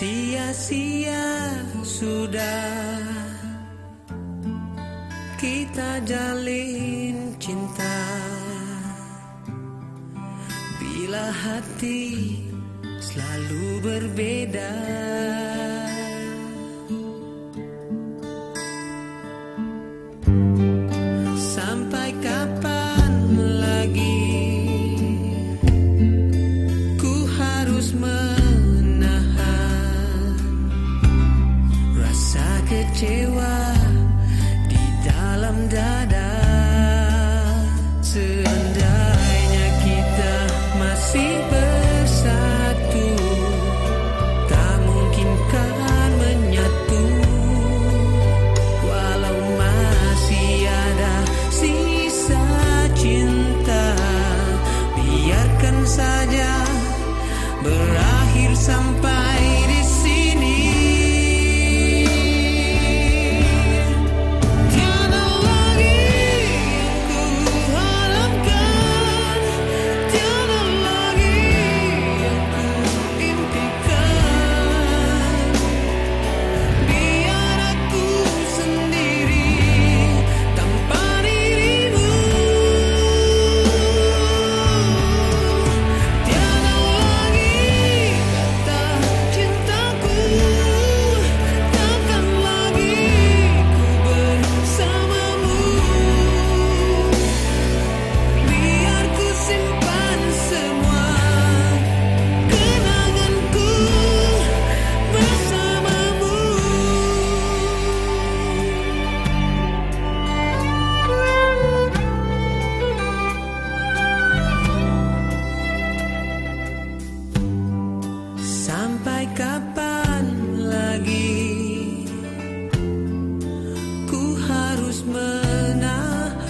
Sia-sia sudah kita jalin cinta. Bila hati selalu berbeda. Sampai kapan lagi Ku harus kapan lagi? Ku harus menahan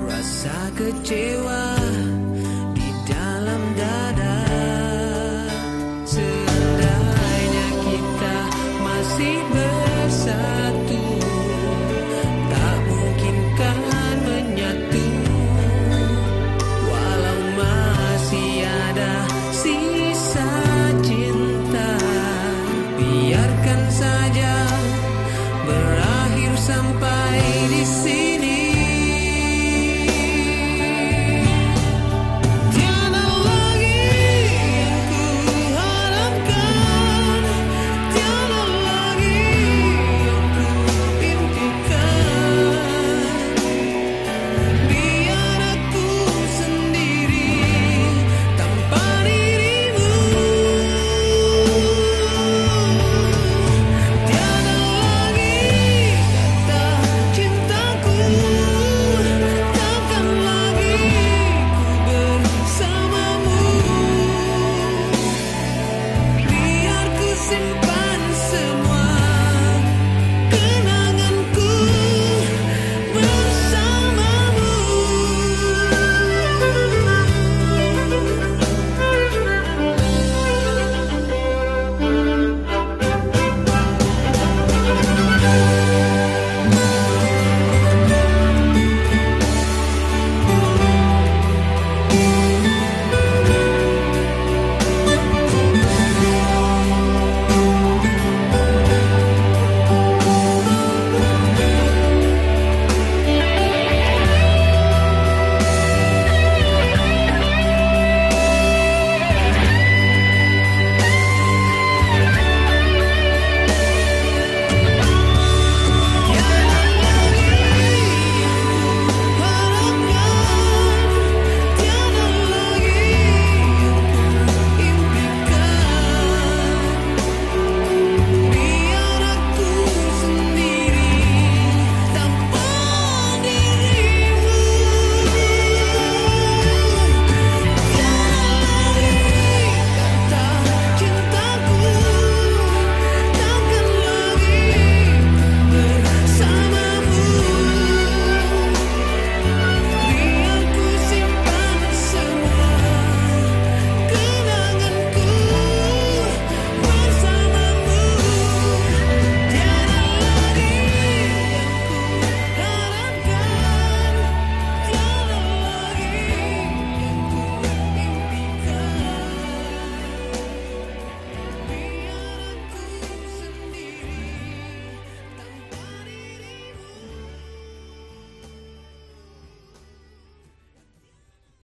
rasa kecewa